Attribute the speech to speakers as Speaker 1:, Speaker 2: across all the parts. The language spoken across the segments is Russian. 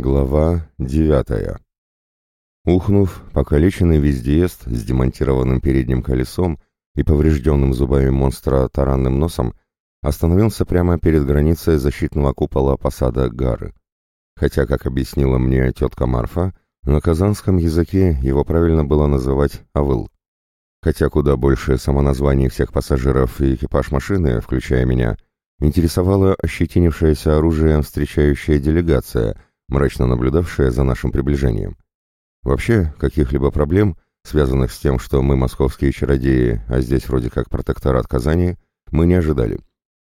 Speaker 1: Глава девятая. Ухнув, покалеченный вездеезд с демонтированным передним колесом и поврежденным зубами монстра таранным носом остановился прямо перед границей защитного купола посада Гары. Хотя, как объяснила мне тетка Марфа, на казанском языке его правильно было называть «Авыл». Хотя куда больше самоназваний всех пассажиров и экипаж машины, включая меня, интересовала ощетинившаяся оружием встречающая делегация, мрачно наблюдавшая за нашим приближением. Вообще, каких-либо проблем, связанных с тем, что мы московские чародеи, а здесь вроде как протекторат Казани, мы не ожидали.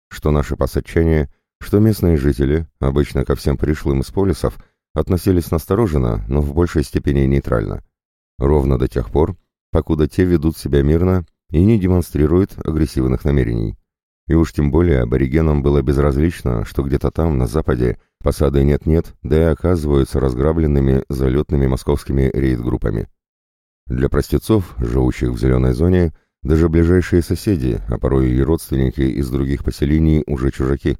Speaker 1: Что наши посадчане, что местные жители, обычно ко всем пришлым из полисов, относились настороженно, но в большей степени нейтрально. Ровно до тех пор, покуда те ведут себя мирно и не демонстрируют агрессивных намерений. И уж тем более аборигенам было безразлично, что где-то там, на западе, посады нет-нет, да и оказываются разграбленными залетными московскими рейд-группами. Для простецов, живущих в зеленой зоне, даже ближайшие соседи, а порой и родственники из других поселений уже чужаки.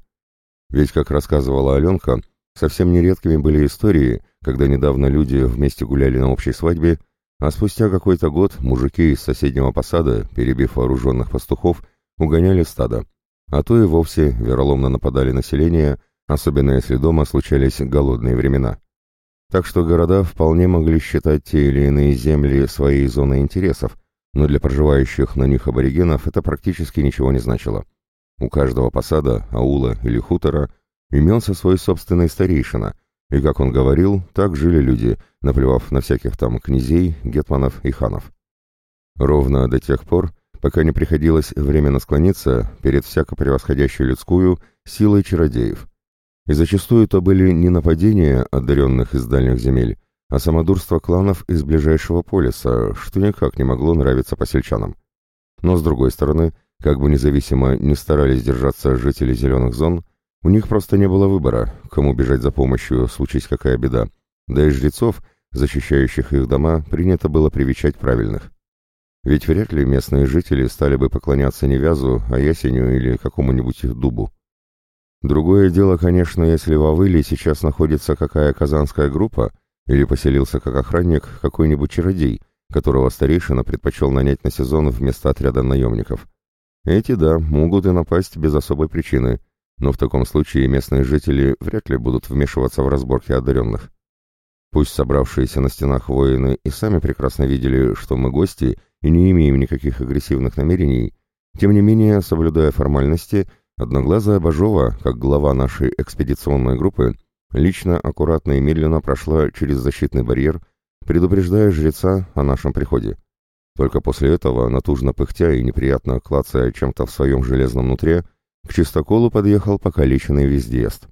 Speaker 1: Ведь, как рассказывала Аленка, совсем нередкими были истории, когда недавно люди вместе гуляли на общей свадьбе, а спустя какой-то год мужики из соседнего посада, перебив вооруженных пастухов, угоняли стадо а то и вовсе вероломно нападали население, особенно если дома случались голодные времена. Так что города вполне могли считать те или иные земли своей зоной интересов, но для проживающих на них аборигенов это практически ничего не значило. У каждого посада, аула или хутора имелся свой собственный старейшина, и, как он говорил, так жили люди, наплевав на всяких там князей, гетманов и ханов. Ровно до тех пор, пока не приходилось временно склониться перед всяко превосходящей людскую силой чародеев. И зачастую то были не нападения одаренных из дальних земель, а самодурство кланов из ближайшего полиса, что никак не могло нравиться посельчанам. Но с другой стороны, как бы независимо не старались держаться жители зеленых зон, у них просто не было выбора, кому бежать за помощью, случись какая беда, да и жрецов, защищающих их дома, принято было привечать правильных. Ведь вряд ли местные жители стали бы поклоняться не вязу, а ясеню или какому-нибудь дубу. Другое дело, конечно, если в Авыле сейчас находится какая казанская группа или поселился как охранник какой-нибудь чародей, которого старейшина предпочел нанять на сезон вместо отряда наемников. Эти, да, могут и напасть без особой причины, но в таком случае местные жители вряд ли будут вмешиваться в разборки одаренных. Пусть собравшиеся на стенах воины и сами прекрасно видели, что мы гости и не имеем никаких агрессивных намерений, тем не менее, соблюдая формальности, одноглазая Бажова, как глава нашей экспедиционной группы, лично, аккуратно и медленно прошла через защитный барьер, предупреждая жреца о нашем приходе. Только после этого, натужно пыхтя и неприятно клацая чем-то в своем железном нутре, к чистоколу подъехал покалеченный вездеезд.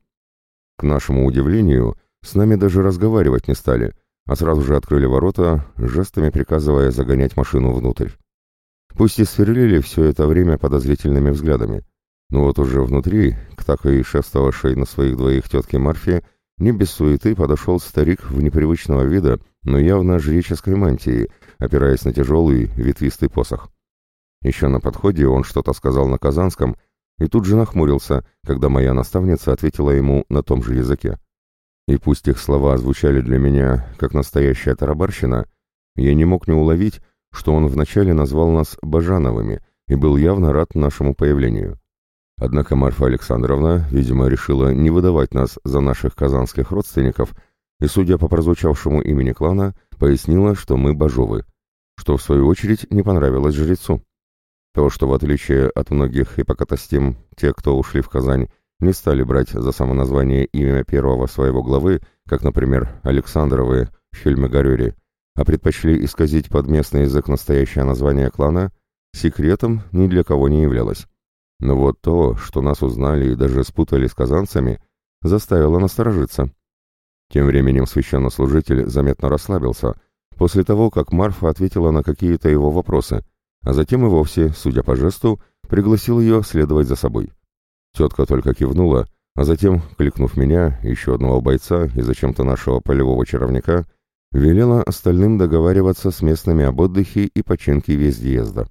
Speaker 1: К нашему удивлению, с нами даже разговаривать не стали — а сразу же открыли ворота, жестами приказывая загонять машину внутрь. Пусть и сверлили все это время подозрительными взглядами, но вот уже внутри, к так и шествовавшей на своих двоих тетке Марфе, не без суеты подошел старик в непривычного вида, но явно жреческой мантии, опираясь на тяжелый ветвистый посох. Еще на подходе он что-то сказал на казанском и тут же нахмурился, когда моя наставница ответила ему на том же языке. И пусть их слова звучали для меня как настоящая тарабарщина, я не мог не уловить, что он вначале назвал нас Бажановыми и был явно рад нашему появлению. Однако Марфа Александровна, видимо, решила не выдавать нас за наших казанских родственников и, судя по прозвучавшему имени клана, пояснила, что мы Бажовы, что в свою очередь не понравилось жрецу. То, что в отличие от многих ипокатастим, те, кто ушли в Казань, не стали брать за самоназвание имя первого своего главы, как, например, Александровы в фильме «Горюри», а предпочли исказить под местный язык настоящее название клана, секретом ни для кого не являлось. Но вот то, что нас узнали и даже спутали с казанцами, заставило насторожиться. Тем временем священнослужитель заметно расслабился, после того, как Марфа ответила на какие-то его вопросы, а затем и вовсе, судя по жесту, пригласил ее следовать за собой. Тетка только кивнула, а затем, кликнув меня, еще одного бойца и зачем-то нашего полевого чаровника, велела остальным договариваться с местными об отдыхе и починке вездеезда.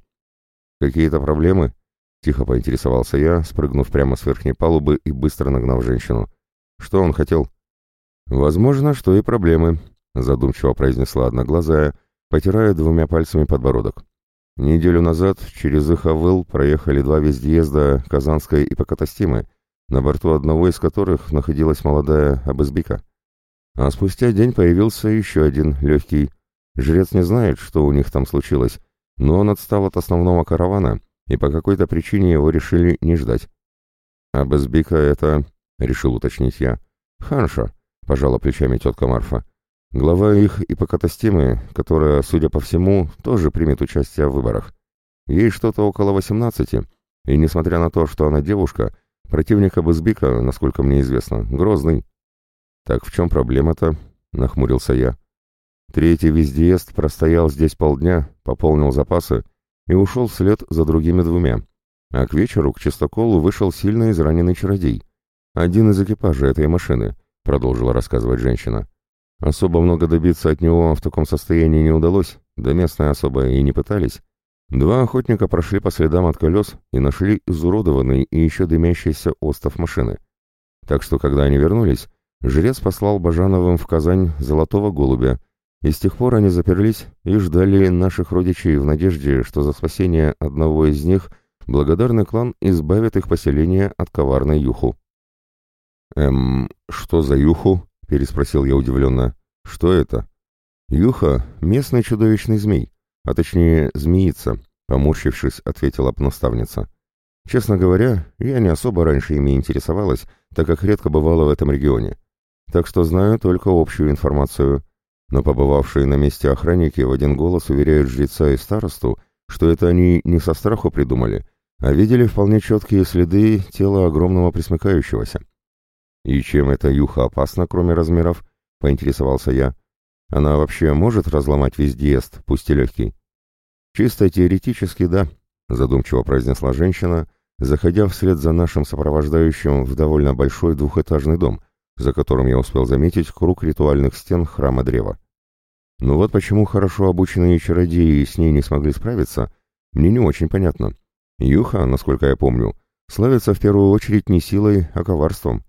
Speaker 1: «Какие-то проблемы?» — тихо поинтересовался я, спрыгнув прямо с верхней палубы и быстро нагнав женщину. «Что он хотел?» «Возможно, что и проблемы», — задумчиво произнесла одноглазая, потирая двумя пальцами подбородок. Неделю назад через их проехали два вездеезда Казанской и Покатастимы, на борту одного из которых находилась молодая Абызбика. А спустя день появился еще один, легкий. Жрец не знает, что у них там случилось, но он отстал от основного каравана, и по какой-то причине его решили не ждать. «Абызбика — это...» — решил уточнить я. «Ханша», — пожала плечами тетка Марфа. Глава их ипокатастимы, которая, судя по всему, тоже примет участие в выборах. Ей что-то около 18, и несмотря на то, что она девушка, противник Абызбика, насколько мне известно, грозный. «Так в чем проблема-то?» — нахмурился я. Третий вездеезд простоял здесь полдня, пополнил запасы и ушел вслед за другими двумя. А к вечеру к чистоколу вышел сильно израненный чародей. Один из экипажа этой машины, продолжила рассказывать женщина. Особо много добиться от него в таком состоянии не удалось, да местные особо и не пытались. Два охотника прошли по следам от колес и нашли изуродованный и еще дымящийся остов машины. Так что, когда они вернулись, жрец послал Бажановым в Казань золотого голубя, и с тех пор они заперлись и ждали наших родичей в надежде, что за спасение одного из них благодарный клан избавит их поселение от коварной юху. «Эм, что за юху?» — переспросил я удивленно. «Что это?» «Юха — местный чудовищный змей, а точнее змеица», — поморщившись, ответила наставница. «Честно говоря, я не особо раньше ими интересовалась, так как редко бывала в этом регионе. Так что знаю только общую информацию. Но побывавшие на месте охранники в один голос уверяют жреца и старосту, что это они не со страху придумали, а видели вполне четкие следы тела огромного присмыкающегося. «И чем эта юха опасна, кроме размеров?» — поинтересовался я. «Она вообще может разломать вездеезд, пусть и легкий?» «Чисто теоретически, да», — задумчиво произнесла женщина, заходя вслед за нашим сопровождающим в довольно большой двухэтажный дом, за которым я успел заметить круг ритуальных стен храма древа. Но вот почему хорошо обученные чародеи с ней не смогли справиться, мне не очень понятно. Юха, насколько я помню, славится в первую очередь не силой, а коварством.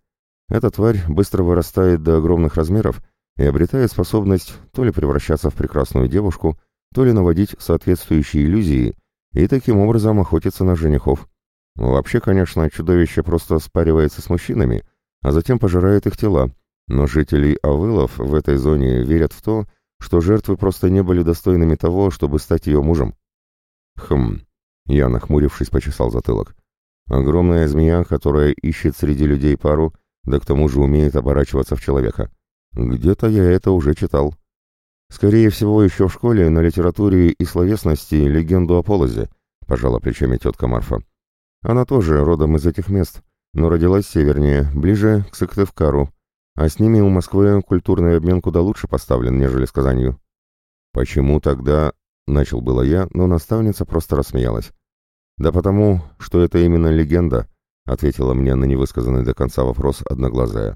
Speaker 1: Эта тварь быстро вырастает до огромных размеров и обретает способность то ли превращаться в прекрасную девушку, то ли наводить соответствующие иллюзии и таким образом охотиться на женихов. Вообще, конечно, чудовище просто спаривается с мужчинами, а затем пожирает их тела, но жители Авылов в этой зоне верят в то, что жертвы просто не были достойными того, чтобы стать ее мужем. Хм, я, нахмурившись, почесал затылок. Огромная змея, которая ищет среди людей пару, да к тому же умеет оборачиваться в человека. Где-то я это уже читал. Скорее всего, еще в школе на литературе и словесности легенду о Полозе, пожала плечами тетка Марфа. Она тоже родом из этих мест, но родилась севернее, ближе к Сыктывкару, а с ними у Москвы культурный обмен куда лучше поставлен, нежели с Казанью. Почему тогда... Начал было я, но наставница просто рассмеялась. Да потому, что это именно легенда, — ответила мне на невысказанный до конца вопрос одноглазая.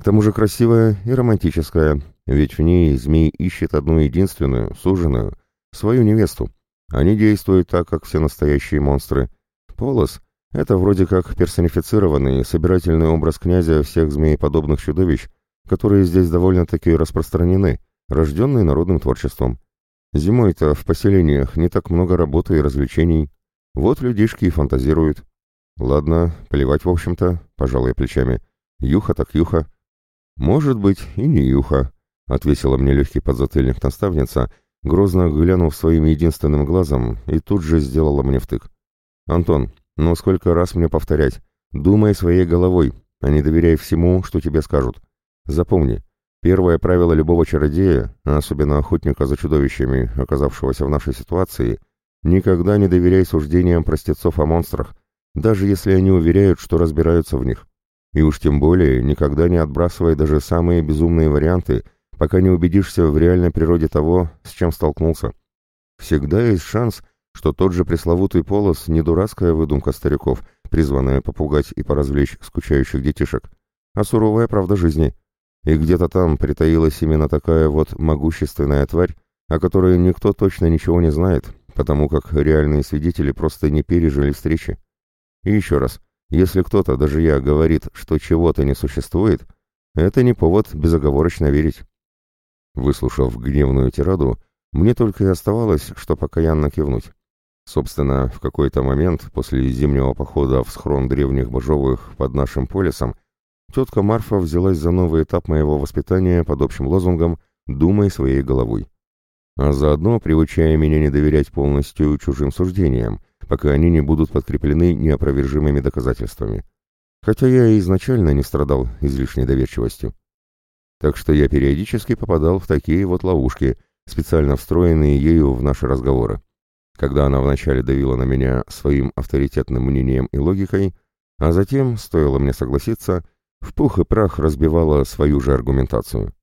Speaker 1: «К тому же красивая и романтическая, ведь в ней змей ищет одну единственную, суженую, свою невесту. Они действуют так, как все настоящие монстры. Полос — это вроде как персонифицированный, собирательный образ князя всех змееподобных чудовищ, которые здесь довольно-таки распространены, рожденные народным творчеством. Зимой-то в поселениях не так много работы и развлечений. Вот людишки и фантазируют. «Ладно, плевать, в общем-то», — пожал я плечами. «Юха так юха». «Может быть, и не юха», — отвесила мне легкий подзатыльник наставница, грозно глянув своим единственным глазом, и тут же сделала мне втык. «Антон, ну сколько раз мне повторять? Думай своей головой, а не доверяй всему, что тебе скажут. Запомни, первое правило любого чародея, а особенно охотника за чудовищами, оказавшегося в нашей ситуации, никогда не доверяй суждениям простецов о монстрах, даже если они уверяют, что разбираются в них. И уж тем более никогда не отбрасывай даже самые безумные варианты, пока не убедишься в реальной природе того, с чем столкнулся. Всегда есть шанс, что тот же пресловутый полос не дурацкая выдумка стариков, призванная попугать и поразвлечь скучающих детишек, а суровая правда жизни. И где-то там притаилась именно такая вот могущественная тварь, о которой никто точно ничего не знает, потому как реальные свидетели просто не пережили встречи. И еще раз, если кто-то, даже я, говорит, что чего-то не существует, это не повод безоговорочно верить. Выслушав гневную тираду, мне только и оставалось, что покаянно кивнуть. Собственно, в какой-то момент после зимнего похода в схрон древних божовых под нашим полисом тетка Марфа взялась за новый этап моего воспитания под общим лозунгом «Думай своей головой», а заодно приучая меня не доверять полностью чужим суждениям, пока они не будут подкреплены неопровержимыми доказательствами. Хотя я и изначально не страдал излишней доверчивостью. Так что я периодически попадал в такие вот ловушки, специально встроенные ею в наши разговоры. Когда она вначале давила на меня своим авторитетным мнением и логикой, а затем, стоило мне согласиться, в пух и прах разбивала свою же аргументацию.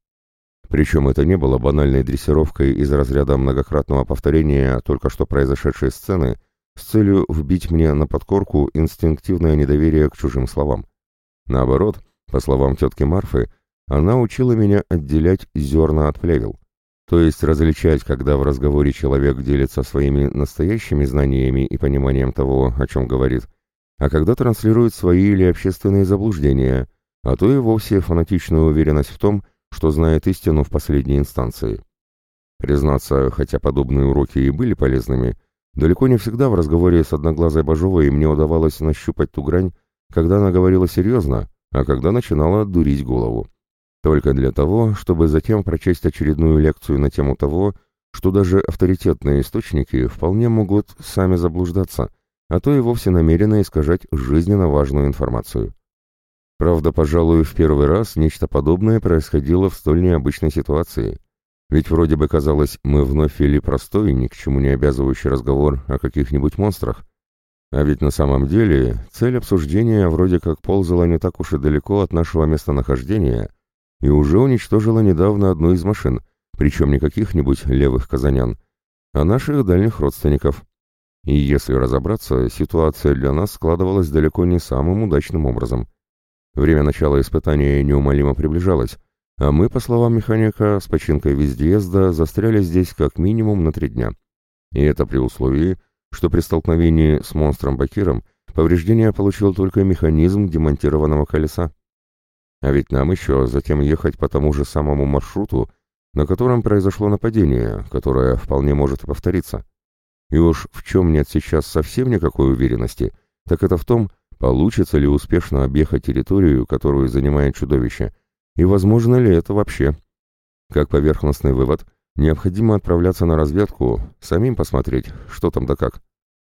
Speaker 1: Причем это не было банальной дрессировкой из разряда многократного повторения только что произошедшей сцены с целью вбить мне на подкорку инстинктивное недоверие к чужим словам. Наоборот, по словам тетки Марфы, она учила меня отделять зерна от плевел, то есть различать, когда в разговоре человек делится своими настоящими знаниями и пониманием того, о чем говорит, а когда транслирует свои или общественные заблуждения, а то и вовсе фанатичную уверенность в том, что знает истину в последней инстанции. Признаться, хотя подобные уроки и были полезными, далеко не всегда в разговоре с одноглазой Бажовой мне удавалось нащупать ту грань, когда она говорила серьезно, а когда начинала дурить голову. Только для того, чтобы затем прочесть очередную лекцию на тему того, что даже авторитетные источники вполне могут сами заблуждаться, а то и вовсе намеренно искажать жизненно важную информацию. Правда, пожалуй, в первый раз нечто подобное происходило в столь необычной ситуации. Ведь вроде бы казалось, мы вновь вели простой, ни к чему не обязывающий разговор о каких-нибудь монстрах. А ведь на самом деле цель обсуждения вроде как ползала не так уж и далеко от нашего местонахождения и уже уничтожила недавно одну из машин, причем не каких-нибудь левых казанян, а наших дальних родственников. И если разобраться, ситуация для нас складывалась далеко не самым удачным образом. Время начала испытания неумолимо приближалось, а мы, по словам механика, с починкой вездеезда застряли здесь как минимум на три дня. И это при условии, что при столкновении с монстром Бакиром повреждения получил только механизм демонтированного колеса. А ведь нам еще затем ехать по тому же самому маршруту, на котором произошло нападение, которое вполне может повториться. И уж в чем нет сейчас совсем никакой уверенности, так это в том, Получится ли успешно объехать территорию, которую занимает чудовище, и возможно ли это вообще? Как поверхностный вывод, необходимо отправляться на разведку, самим посмотреть, что там да как.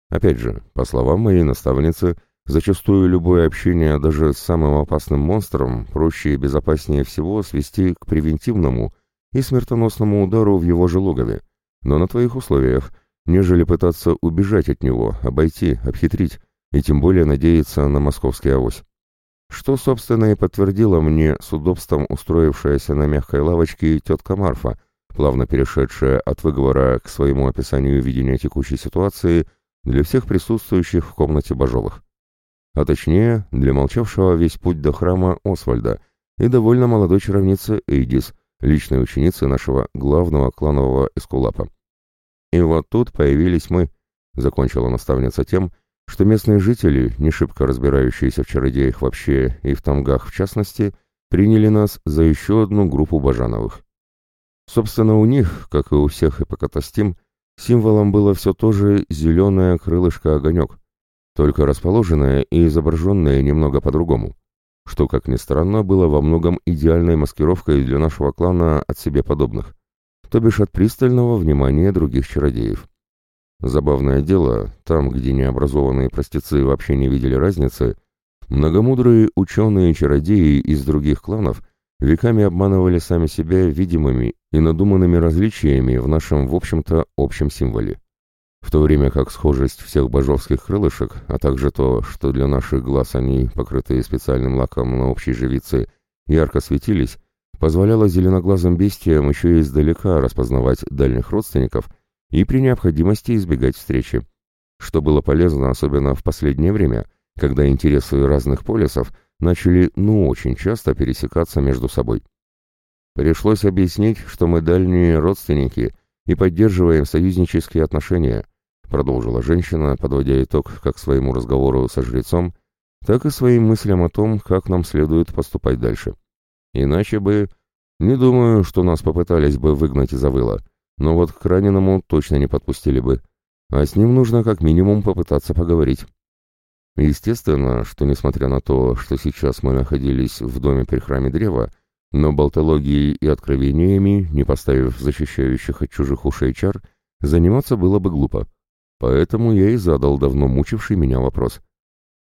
Speaker 1: Опять же, по словам моей наставницы, зачастую любое общение даже с самым опасным монстром проще и безопаснее всего свести к превентивному и смертоносному удару в его же логове, но на твоих условиях, нежели пытаться убежать от него, обойти, обхитрить, и тем более надеяться на московский авось. Что, собственно, и подтвердила мне с удобством устроившаяся на мягкой лавочке тетка Марфа, плавно перешедшая от выговора к своему описанию видения текущей ситуации для всех присутствующих в комнате Бажовых. А точнее, для молчавшего весь путь до храма Освальда и довольно молодой чаровницы Эйдис, личной ученицы нашего главного кланового эскулапа. И вот тут появились мы, закончила наставница тем, что местные жители, не шибко разбирающиеся в чародеях вообще и в тамгах в частности, приняли нас за еще одну группу Бажановых. Собственно, у них, как и у всех эпокатастим, символом было все то же зеленое крылышко-огонек, только расположенное и изображенное немного по-другому, что, как ни странно, было во многом идеальной маскировкой для нашего клана от себе подобных, то бишь от пристального внимания других чародеев. Забавное дело, там, где необразованные простецы вообще не видели разницы, многомудрые ученые и чародеи из других кланов веками обманывали сами себя видимыми и надуманными различиями в нашем, в общем-то, общем символе. В то время как схожесть всех божовских крылышек, а также то, что для наших глаз они, покрытые специальным лаком на общей живице, ярко светились, позволяло зеленоглазым бестиям еще издалека распознавать дальних родственников и при необходимости избегать встречи, что было полезно особенно в последнее время, когда интересы разных полисов начали ну очень часто пересекаться между собой. Пришлось объяснить, что мы дальние родственники и поддерживаем союзнические отношения, продолжила женщина, подводя итог как своему разговору со жрецом, так и своим мыслям о том, как нам следует поступать дальше. Иначе бы... Не думаю, что нас попытались бы выгнать из Авыла, но вот к раненому точно не подпустили бы, а с ним нужно как минимум попытаться поговорить. Естественно, что несмотря на то, что сейчас мы находились в доме при храме древа, но болтологией и откровениями, не поставив защищающих от чужих ушей чар, заниматься было бы глупо. Поэтому я и задал давно мучивший меня вопрос.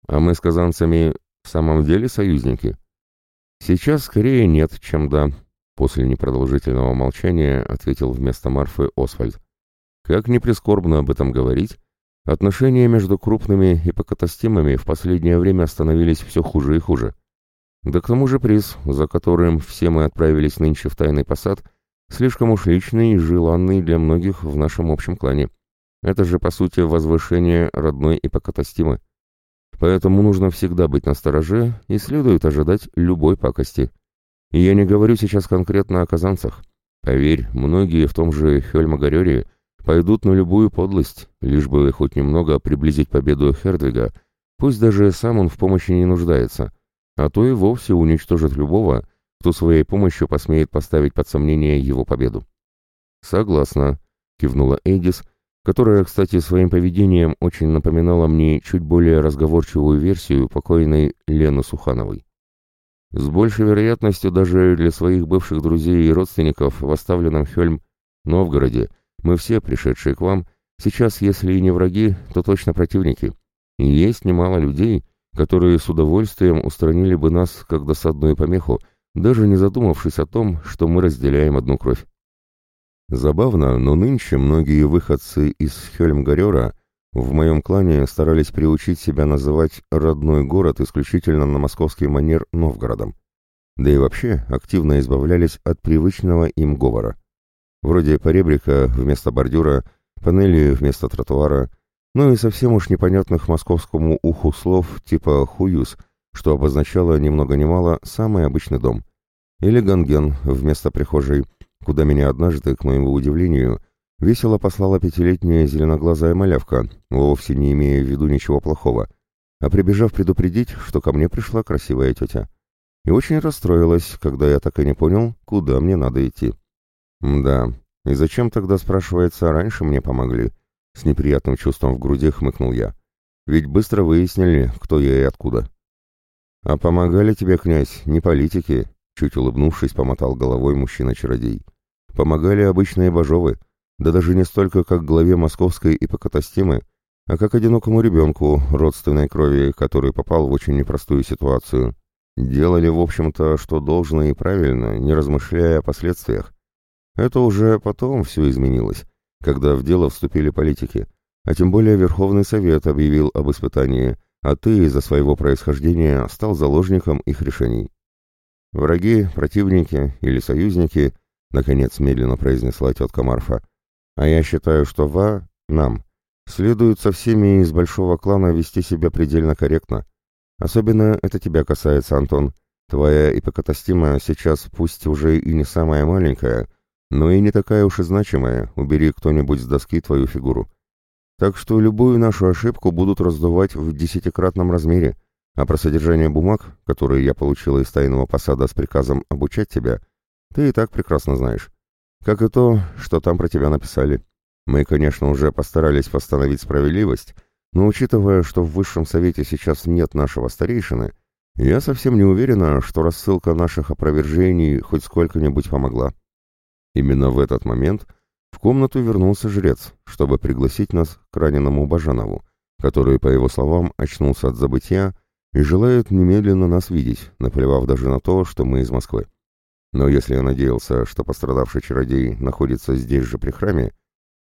Speaker 1: А мы с казанцами в самом деле союзники? Сейчас скорее нет, чем да, после непродолжительного молчания ответил вместо Марфы Освальд. Как ни прискорбно об этом говорить, отношения между крупными ипокатастимами в последнее время становились все хуже и хуже. Да к тому же приз, за которым все мы отправились нынче в тайный посад, слишком уж личный и желанный для многих в нашем общем клане. Это же, по сути, возвышение родной ипокатастимы. Поэтому нужно всегда быть настороже и следует ожидать любой пакости. И я не говорю сейчас конкретно о казанцах. Поверь, многие в том же Хельмагарёре пойдут на любую подлость, лишь бы хоть немного приблизить победу Хердвига, пусть даже сам он в помощи не нуждается, а то и вовсе уничтожит любого, кто своей помощью посмеет поставить под сомнение его победу. «Согласна», — кивнула Эдис, которая, кстати, своим поведением очень напоминала мне чуть более разговорчивую версию покойной Лены Сухановой. С большей вероятностью даже для своих бывших друзей и родственников в оставленном Хельм Новгороде мы все, пришедшие к вам, сейчас, если и не враги, то точно противники. И есть немало людей, которые с удовольствием устранили бы нас как досадную помеху, даже не задумавшись о том, что мы разделяем одну кровь. Забавно, но нынче многие выходцы из Хельмгарера в моем клане старались приучить себя называть родной город исключительно на московский манер Новгородом. Да и вообще активно избавлялись от привычного им говора. Вроде поребрика вместо бордюра, панели вместо тротуара, ну и совсем уж непонятных московскому уху слов типа «хуюз», что обозначало ни много ни мало самый обычный дом. Или «ганген» вместо прихожей – куда меня однажды, к моему удивлению, весело послала пятилетняя зеленоглазая малявка, вовсе не имея в виду ничего плохого, а прибежав предупредить, что ко мне пришла красивая тетя. И очень расстроилась, когда я так и не понял, куда мне надо идти. Да, и зачем тогда, спрашивается, раньше мне помогли? С неприятным чувством в груди хмыкнул я. Ведь быстро выяснили, кто я и откуда. А помогали тебе, князь, не политики, чуть улыбнувшись, помотал головой мужчина-чародей. Помогали обычные божовы, да даже не столько как главе московской ипокатастемы, а как одинокому ребенку родственной крови, который попал в очень непростую ситуацию. Делали, в общем-то, что должно и правильно, не размышляя о последствиях. Это уже потом все изменилось, когда в дело вступили политики, а тем более Верховный Совет объявил об испытании, а ты из-за своего происхождения стал заложником их решений. Враги, противники или союзники Наконец медленно произнесла тетка Марфа. А я считаю, что ва, нам, следует со всеми из большого клана вести себя предельно корректно. Особенно это тебя касается, Антон. Твоя ипокатастима сейчас пусть уже и не самая маленькая, но и не такая уж и значимая, убери кто-нибудь с доски твою фигуру. Так что любую нашу ошибку будут раздувать в десятикратном размере, а про содержание бумаг, которые я получила из тайного посада с приказом обучать тебя — ты и так прекрасно знаешь. Как и то, что там про тебя написали. Мы, конечно, уже постарались восстановить справедливость, но учитывая, что в Высшем Совете сейчас нет нашего старейшины, я совсем не уверена, что рассылка наших опровержений хоть сколько-нибудь помогла. Именно в этот момент в комнату вернулся жрец, чтобы пригласить нас к раненому Бажанову, который, по его словам, очнулся от забытия и желает немедленно нас видеть, наплевав даже на то, что мы из Москвы. Но если я надеялся, что пострадавший чародей находится здесь же при храме,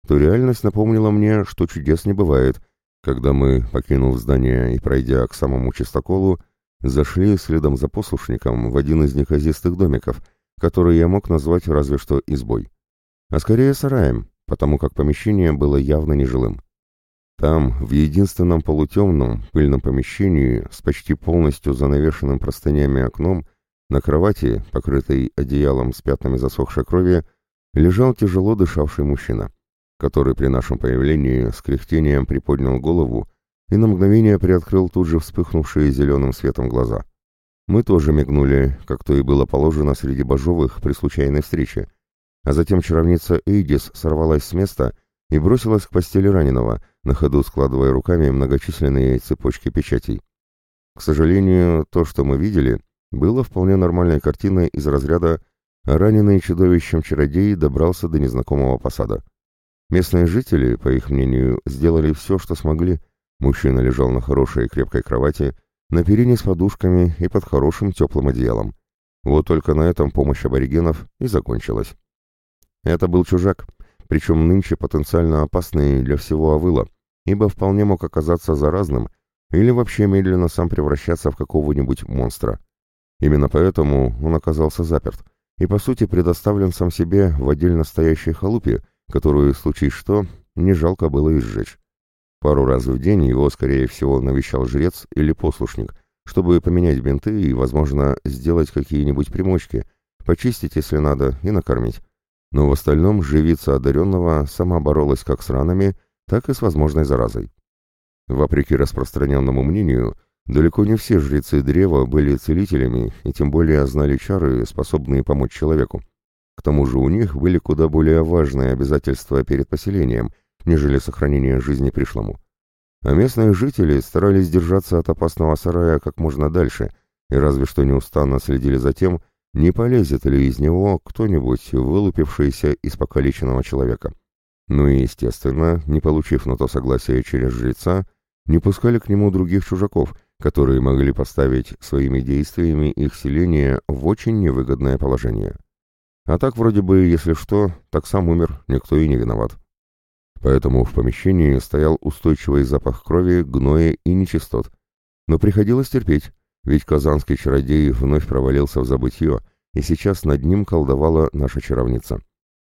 Speaker 1: то реальность напомнила мне, что чудес не бывает, когда мы, покинув здание и пройдя к самому чистоколу, зашли следом за послушником в один из неказистых домиков, который я мог назвать разве что избой. А скорее сараем, потому как помещение было явно нежилым. Там, в единственном полутемном, пыльном помещении, с почти полностью занавешенным простынями окном, на кровати, покрытой одеялом с пятнами засохшей крови, лежал тяжело дышавший мужчина, который при нашем появлении с кряхтением приподнял голову и на мгновение приоткрыл тут же вспыхнувшие зеленым светом глаза. Мы тоже мигнули, как то и было положено среди божовых при случайной встрече. А затем чаровница Эйдис сорвалась с места и бросилась к постели раненого, на ходу складывая руками многочисленные цепочки печатей. К сожалению, то, что мы видели, было вполне нормальной картиной из разряда «раненый чудовищем чародей добрался до незнакомого посада». Местные жители, по их мнению, сделали все, что смогли. Мужчина лежал на хорошей и крепкой кровати, на перине с подушками и под хорошим теплым одеялом. Вот только на этом помощь аборигенов и закончилась. Это был чужак, причем нынче потенциально опасный для всего Авыла, ибо вполне мог оказаться заразным или вообще медленно сам превращаться в какого-нибудь монстра. Именно поэтому он оказался заперт и, по сути, предоставлен сам себе в отдельно стоящей халупе, которую, случись что, не жалко было изжечь. Пару раз в день его, скорее всего, навещал жрец или послушник, чтобы поменять бинты и, возможно, сделать какие-нибудь примочки, почистить, если надо, и накормить. Но в остальном живица одаренного сама боролась как с ранами, так и с возможной заразой. Вопреки распространенному мнению, далеко не все жрецы древа были целителями и тем более знали чары, способные помочь человеку. К тому же у них были куда более важные обязательства перед поселением, нежели сохранение жизни пришлому. А местные жители старались держаться от опасного сарая как можно дальше, и разве что неустанно следили за тем, не полезет ли из него кто-нибудь, вылупившийся из покалеченного человека. Ну и, естественно, не получив на то согласия через жреца, не пускали к нему других чужаков, которые могли поставить своими действиями их селение в очень невыгодное положение. А так вроде бы, если что, так сам умер, никто и не виноват. Поэтому в помещении стоял устойчивый запах крови, гноя и нечистот. Но приходилось терпеть, ведь казанский чародей вновь провалился в забытье, и сейчас над ним колдовала наша чаровница.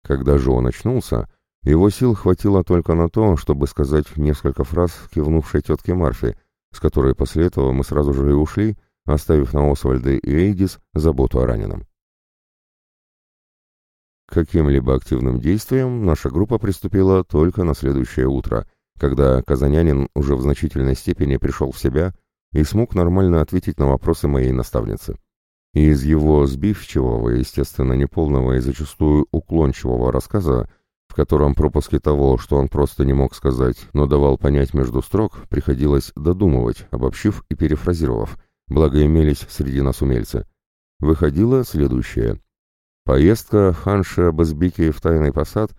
Speaker 1: Когда же он очнулся, его сил хватило только на то, чтобы сказать несколько фраз кивнувшей тетке Марфе, с которой после этого мы сразу же и ушли, оставив на Освальда и Эйдис заботу о раненом. каким-либо активным действием наша группа приступила только на следующее утро, когда казанянин уже в значительной степени пришел в себя и смог нормально ответить на вопросы моей наставницы. И из его сбивчивого, естественно, неполного и зачастую уклончивого рассказа котором пропуски того, что он просто не мог сказать, но давал понять между строк, приходилось додумывать, обобщив и перефразировав, благо имелись среди нас умельцы. Выходило следующее. Поездка Ханша Базбики в тайный посад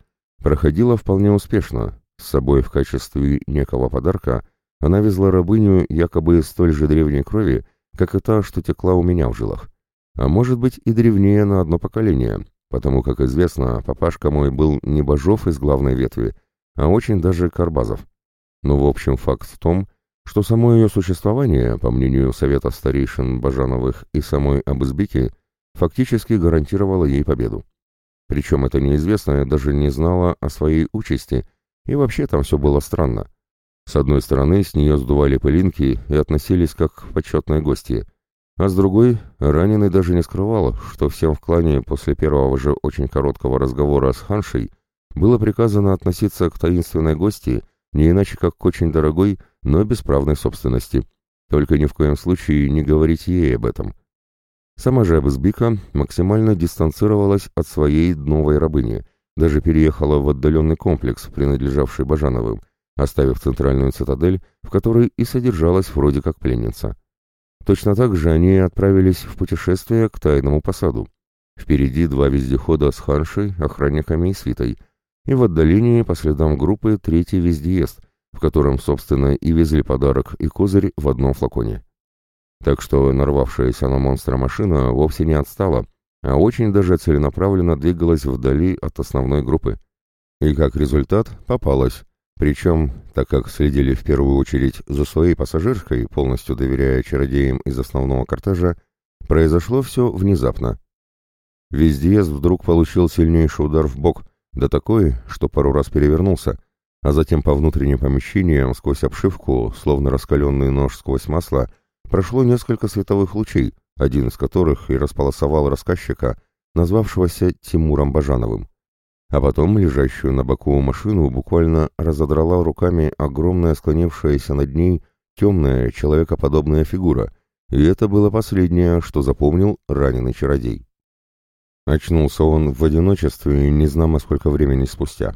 Speaker 1: проходила вполне успешно. С собой в качестве некого подарка она везла рабыню якобы столь же древней крови, как и та, что текла у меня в жилах. А может быть и древнее на одно поколение, потому как известно, папашка мой был не Бажов из главной ветви, а очень даже Карбазов. Но в общем факт в том, что само ее существование, по мнению Совета старейшин Бажановых и самой Абызбики, фактически гарантировало ей победу. Причем эта неизвестная даже не знала о своей участи, и вообще там все было странно. С одной стороны, с нее сдували пылинки и относились как к почетной гости – а с другой, раненый даже не скрывал, что всем в клане после первого же очень короткого разговора с Ханшей было приказано относиться к таинственной гости не иначе как к очень дорогой, но бесправной собственности. Только ни в коем случае не говорить ей об этом. Сама же Абызбика максимально дистанцировалась от своей новой рабыни, даже переехала в отдаленный комплекс, принадлежавший Бажановым, оставив центральную цитадель, в которой и содержалась вроде как пленница. Точно так же они отправились в путешествие к тайному посаду. Впереди два вездехода с ханшей, охранниками и свитой, и в отдалении по следам группы третий вездеезд, в котором, собственно, и везли подарок и козырь в одном флаконе. Так что нарвавшаяся на монстра машина вовсе не отстала, а очень даже целенаправленно двигалась вдали от основной группы. И как результат попалась, причем, так как следили в первую очередь за своей пассажиркой, полностью доверяя чародеям из основного кортежа, произошло все внезапно. Вездеезд вдруг получил сильнейший удар в бок, да такой, что пару раз перевернулся, а затем по внутренним помещениям сквозь обшивку, словно раскаленный нож сквозь масло, прошло несколько световых лучей, один из которых и располосовал рассказчика, назвавшегося Тимуром Бажановым а потом лежащую на боку машину буквально разодрала руками огромная склонившаяся над ней темная человекоподобная фигура, и это было последнее, что запомнил раненый чародей. Очнулся он в одиночестве, не знамо сколько времени спустя.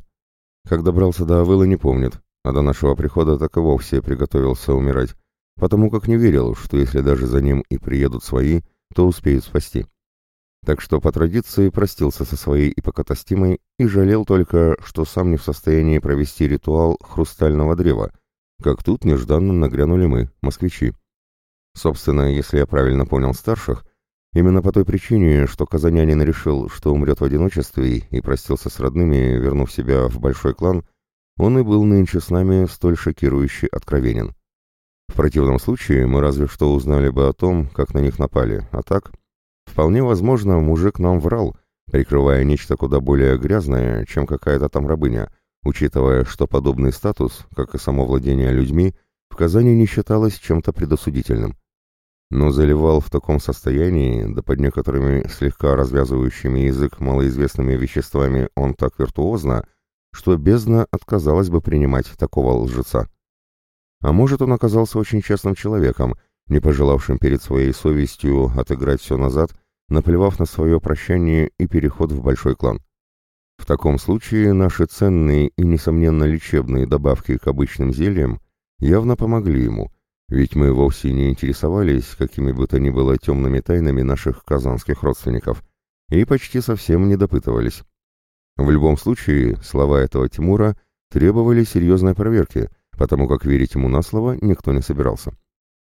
Speaker 1: Как добрался до Авыла, не помнит, а до нашего прихода так и вовсе приготовился умирать, потому как не верил, что если даже за ним и приедут свои, то успеют спасти. Так что по традиции простился со своей ипокатастимой и жалел только, что сам не в состоянии провести ритуал хрустального древа, как тут нежданно нагрянули мы, москвичи. Собственно, если я правильно понял старших, именно по той причине, что казанянин решил, что умрет в одиночестве и простился с родными, вернув себя в большой клан, он и был нынче с нами столь шокирующе откровенен. В противном случае мы разве что узнали бы о том, как на них напали, а так... Вполне возможно, мужик нам врал, прикрывая нечто куда более грязное, чем какая-то там рабыня, учитывая, что подобный статус, как и само владение людьми, в Казани не считалось чем-то предосудительным. Но заливал в таком состоянии, да под некоторыми слегка развязывающими язык малоизвестными веществами он так виртуозно, что бездна отказалась бы принимать такого лжеца. А может, он оказался очень честным человеком, не пожелавшим перед своей совестью отыграть все назад, наплевав на свое прощание и переход в большой клан. В таком случае наши ценные и, несомненно, лечебные добавки к обычным зельям явно помогли ему, ведь мы вовсе не интересовались какими бы то ни было темными тайнами наших казанских родственников и почти совсем не допытывались. В любом случае, слова этого Тимура требовали серьезной проверки, потому как верить ему на слово никто не собирался.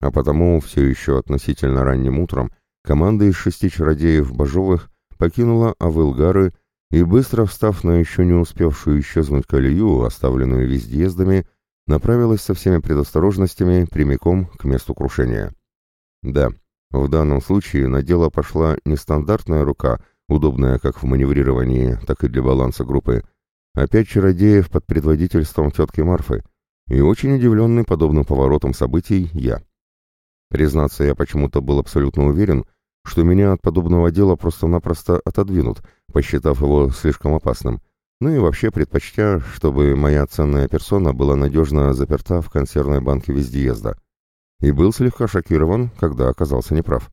Speaker 1: А потому все еще относительно ранним утром команда из шести чародеев Бажовых покинула Авылгары и, быстро встав на еще не успевшую исчезнуть колею, оставленную вездеездами, направилась со всеми предосторожностями прямиком к месту крушения. Да, в данном случае на дело пошла нестандартная рука, удобная как в маневрировании, так и для баланса группы, опять чародеев под предводительством тетки Марфы, и очень удивленный подобным поворотом событий я. Признаться, я почему-то был абсолютно уверен, что меня от подобного дела просто-напросто отодвинут, посчитав его слишком опасным, ну и вообще предпочтя, чтобы моя ценная персона была надежно заперта в консервной банке вездеезда. И был слегка шокирован, когда оказался неправ.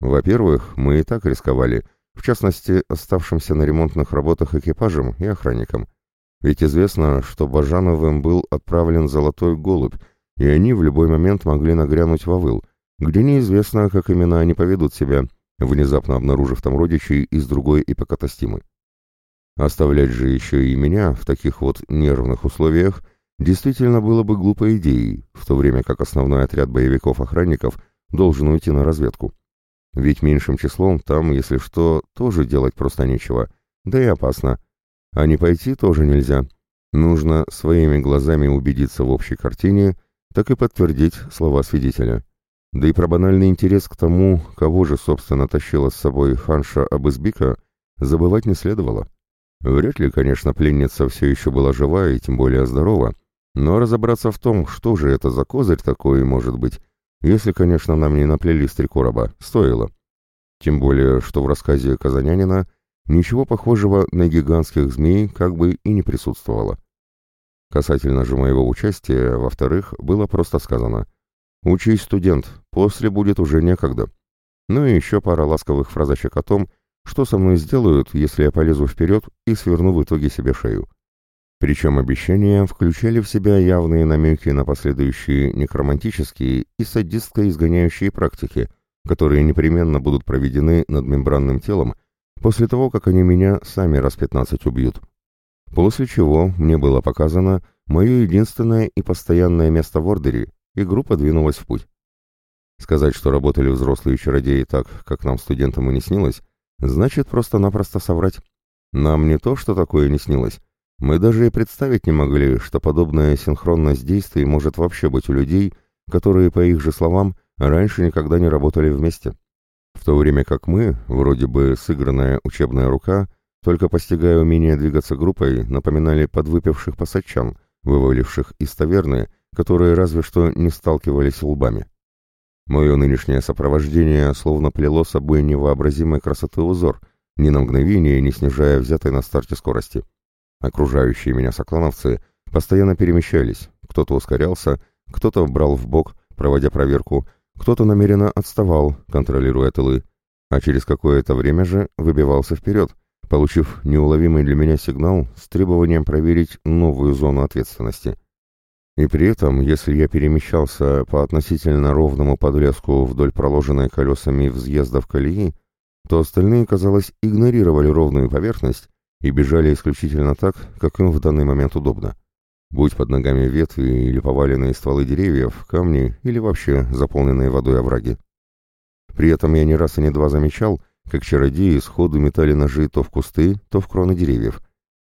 Speaker 1: Во-первых, мы и так рисковали — в частности, оставшимся на ремонтных работах экипажем и охранникам. Ведь известно, что Бажановым был отправлен золотой голубь, и они в любой момент могли нагрянуть в Авыл, где неизвестно, как именно они поведут себя, внезапно обнаружив там родичей из другой ипокатастимы. Оставлять же еще и меня в таких вот нервных условиях действительно было бы глупой идеей, в то время как основной отряд боевиков-охранников должен уйти на разведку. Ведь меньшим числом там, если что, тоже делать просто нечего, да и опасно. А не пойти тоже нельзя. Нужно своими глазами убедиться в общей картине, так и подтвердить слова свидетеля. Да и про банальный интерес к тому, кого же, собственно, тащила с собой ханша Абызбика, забывать не следовало. Вряд ли, конечно, пленница все еще была жива и тем более здорова, но разобраться в том, что же это за козырь такой может быть, если, конечно, нам не наплели с три стоило. Тем более, что в рассказе казанянина ничего похожего на гигантских змей как бы и не присутствовало. Касательно же моего участия, во-вторых, было просто сказано «Учись, студент, после будет уже некогда». Ну и еще пара ласковых фразочек о том, что со мной сделают, если я полезу вперед и сверну в итоге себе шею. Причем обещания включали в себя явные намеки на последующие некромантические и садистско-изгоняющие практики, которые непременно будут проведены над мембранным телом после того, как они меня сами раз пятнадцать убьют. После чего мне было показано мое единственное и постоянное место в ордере, и группа двинулась в путь. Сказать, что работали взрослые чародеи так, как нам, студентам, и не снилось, значит просто-напросто соврать. Нам не то, что такое не снилось, мы даже и представить не могли, что подобная синхронность действий может вообще быть у людей, которые, по их же словам, раньше никогда не работали вместе. В то время как мы, вроде бы сыгранная учебная рука, только постигая умение двигаться группой, напоминали подвыпивших пассатчан, вываливших из таверны, которые разве что не сталкивались лбами. Мое нынешнее сопровождение словно плело собой невообразимой красоты узор, ни на мгновение не снижая взятой на старте скорости. Окружающие меня соклановцы постоянно перемещались, кто-то ускорялся, кто-то брал в бок, проводя проверку, кто-то намеренно отставал, контролируя тылы, а через какое-то время же выбивался вперед, получив неуловимый для меня сигнал с требованием проверить новую зону ответственности. И при этом, если я перемещался по относительно ровному подлеску вдоль проложенной колесами взъезда в колеи, то остальные, казалось, игнорировали ровную поверхность и бежали исключительно так, как им в данный момент удобно. Будь под ногами ветви или поваленные стволы деревьев, камни или вообще заполненные водой овраги. При этом я не раз и не два замечал, как чародеи сходу метали ножи то в кусты, то в кроны деревьев,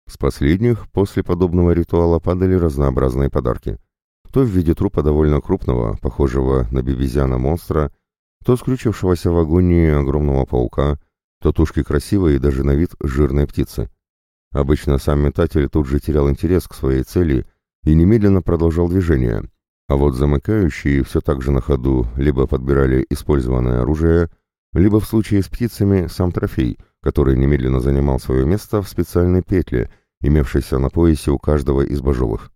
Speaker 1: с последних после подобного ритуала падали разнообразные подарки. То в виде трупа довольно крупного, похожего на бибизяна монстра, то скрючившегося в агонии огромного паука, то тушки красивой и даже на вид жирной птицы. Обычно сам метатель тут же терял интерес к своей цели и немедленно продолжал движение, а вот замыкающие все так же на ходу либо подбирали использованное оружие, либо в случае с птицами сам трофей — который немедленно занимал свое место в специальной петле, имевшейся на поясе у каждого из божовых.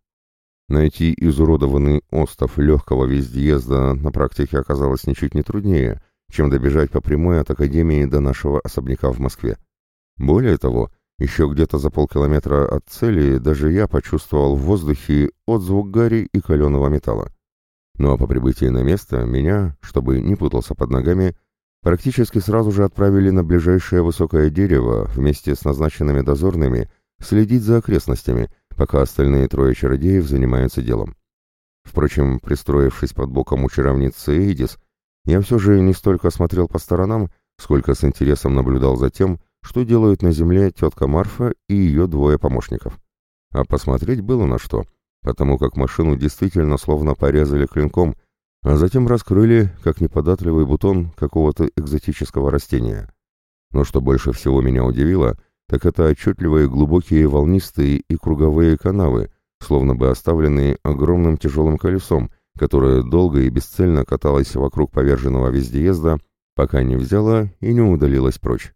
Speaker 1: Найти изуродованный остов легкого вездеезда на практике оказалось ничуть не труднее, чем добежать по прямой от Академии до нашего особняка в Москве. Более того, еще где-то за полкилометра от цели даже я почувствовал в воздухе отзвук гари и каленого металла. Ну а по прибытии на место меня, чтобы не путался под ногами, практически сразу же отправили на ближайшее высокое дерево вместе с назначенными дозорными следить за окрестностями, пока остальные трое чародеев занимаются делом. Впрочем, пристроившись под боком у чаровницы Эйдис, я все же не столько смотрел по сторонам, сколько с интересом наблюдал за тем, что делают на земле тетка Марфа и ее двое помощников. А посмотреть было на что, потому как машину действительно словно порезали клинком – а затем раскрыли, как неподатливый бутон какого-то экзотического растения. Но что больше всего меня удивило, так это отчетливые глубокие волнистые и круговые канавы, словно бы оставленные огромным тяжелым колесом, которое долго и бесцельно каталось вокруг поверженного вездеезда, пока не взяла и не удалилась прочь.